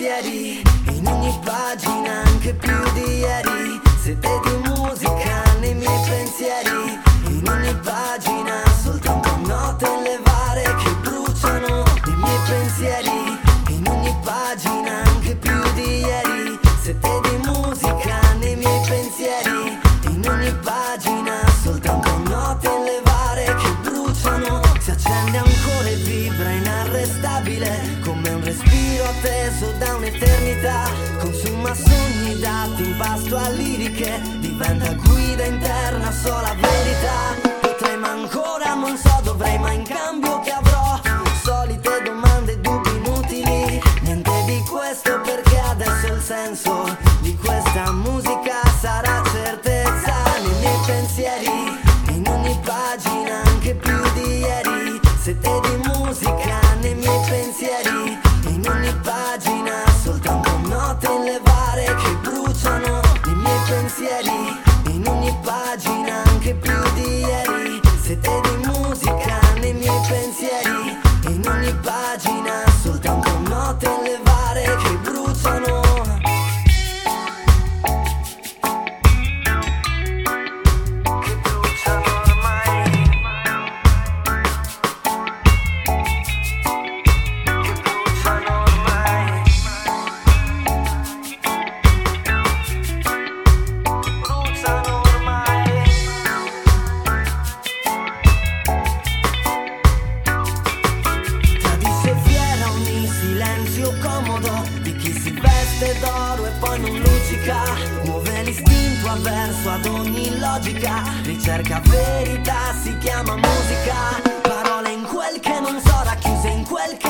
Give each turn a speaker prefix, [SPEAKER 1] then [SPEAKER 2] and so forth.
[SPEAKER 1] pensieri In ogni pagina anche più di ieri. Sete di musica nei miei pensieri atteso da un'eternità Consuma sogni dati in pasto a liriche Diventa guida interna sola anche più di ieri. Siete di musica nei miei pensieri. veste d'oro e poi non luccica. Muove l'istinto avverso ad ogni logica. Ricerca verità, si chiama musica. Parole in quel che non so, racchiuse in quel che